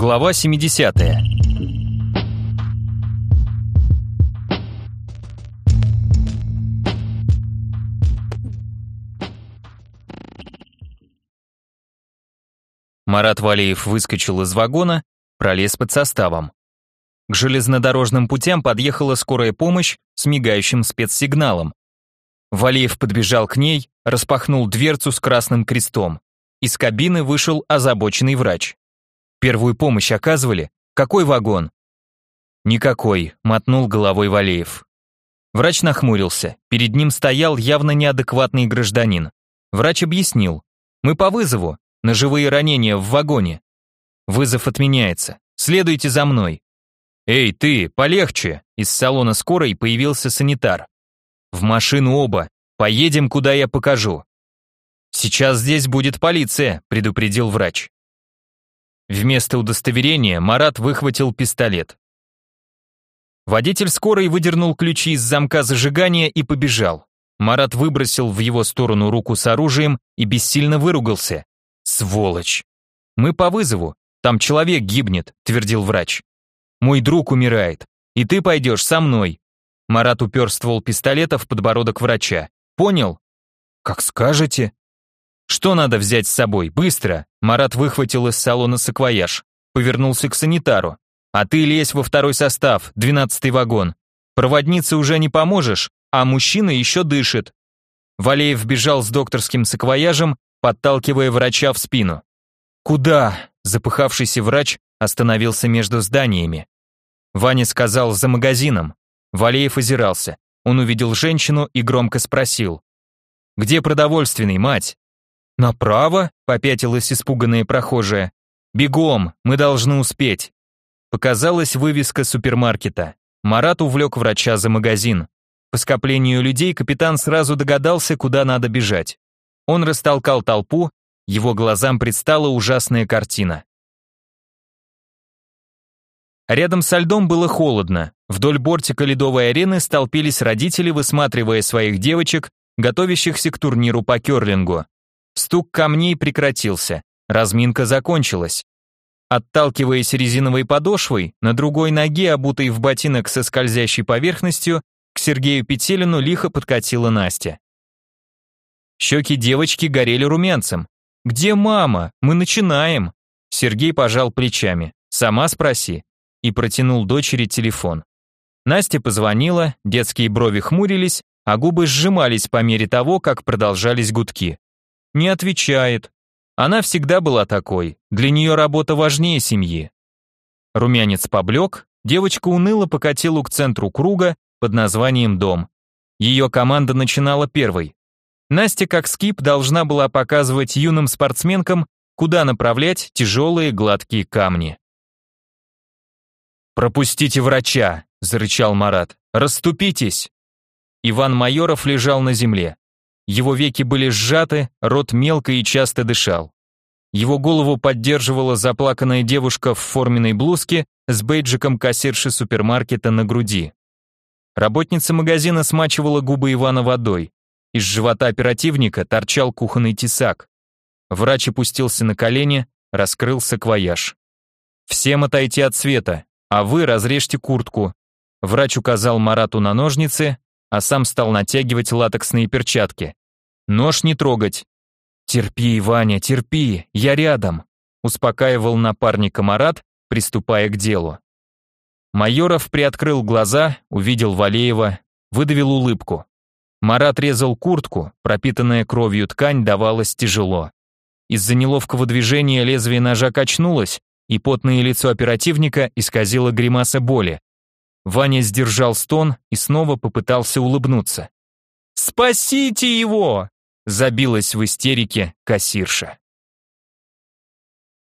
Глава 70. Марат Валеев выскочил из вагона, пролез под составом. К железнодорожным путям подъехала скорая помощь с мигающим спецсигналом. Валеев подбежал к ней, распахнул дверцу с красным крестом. Из кабины вышел озабоченный врач. Первую помощь оказывали? Какой вагон? Никакой, мотнул головой Валеев. Врач нахмурился. Перед ним стоял явно неадекватный гражданин. Врач объяснил. Мы по вызову. Ножевые ранения в вагоне. Вызов отменяется. Следуйте за мной. Эй, ты, полегче. Из салона скорой появился санитар. В машину оба. Поедем, куда я покажу. Сейчас здесь будет полиция, предупредил врач. Вместо удостоверения Марат выхватил пистолет. Водитель скорой выдернул ключи из замка зажигания и побежал. Марат выбросил в его сторону руку с оружием и бессильно выругался. «Сволочь!» «Мы по вызову. Там человек гибнет», — твердил врач. «Мой друг умирает. И ты пойдешь со мной». Марат упер ствол пистолета в подбородок врача. «Понял?» «Как скажете», «Что надо взять с собой? Быстро!» Марат выхватил из салона саквояж. Повернулся к санитару. «А ты лезь во второй состав, двенадцатый вагон. Проводнице уже не поможешь, а мужчина еще дышит». Валеев бежал с докторским саквояжем, подталкивая врача в спину. «Куда?» Запыхавшийся врач остановился между зданиями. Ваня сказал «за магазином». Валеев озирался. Он увидел женщину и громко спросил. «Где продовольственный, мать?» «Направо?» — попятилась испуганная прохожая. «Бегом, мы должны успеть». Показалась вывеска супермаркета. Марат увлек врача за магазин. По скоплению людей капитан сразу догадался, куда надо бежать. Он растолкал толпу, его глазам предстала ужасная картина. Рядом со льдом было холодно. Вдоль бортика ледовой арены столпились родители, высматривая своих девочек, готовящихся к турниру по керлингу. Стук камней прекратился, разминка закончилась. Отталкиваясь резиновой подошвой, на другой ноге, обутой в ботинок со скользящей поверхностью, к Сергею Петелину лихо подкатила Настя. Щеки девочки горели румянцем. «Где мама? Мы начинаем!» Сергей пожал плечами. «Сама спроси». И протянул дочери телефон. Настя позвонила, детские брови хмурились, а губы сжимались по мере того, как продолжались гудки. Не отвечает. Она всегда была такой, для нее работа важнее семьи. Румянец поблек, девочка уныло покатила к центру круга под названием «Дом». Ее команда начинала первой. Настя, как скип, должна была показывать юным спортсменкам, куда направлять тяжелые гладкие камни. «Пропустите врача!» – зарычал Марат. «Расступитесь!» Иван Майоров лежал на земле. Его веки были сжаты, рот мелко и часто дышал. Его голову поддерживала заплаканная девушка в форменной блузке с бейджиком кассирши супермаркета на груди. Работница магазина смачивала губы Ивана водой. Из живота оперативника торчал кухонный тесак. Врач опустился на колени, раскрыл саквояж. «Всем отойти от света, а вы разрежьте куртку». Врач указал Марату на ножницы, а сам стал натягивать латексные перчатки. Нож не трогать. Терпи, Ваня, терпи, я рядом, успокаивал напарника Марат, приступая к делу. Майоров приоткрыл глаза, увидел Валеева, выдавил улыбку. Марат резал куртку, пропитанная кровью ткань давалась тяжело. Из-за неловкого движения лезвие ножа качнулось, и потное лицо оперативника исказило гримаса боли. Ваня сдержал стон и снова попытался улыбнуться. «Спасите его!» Забилась в истерике кассирша.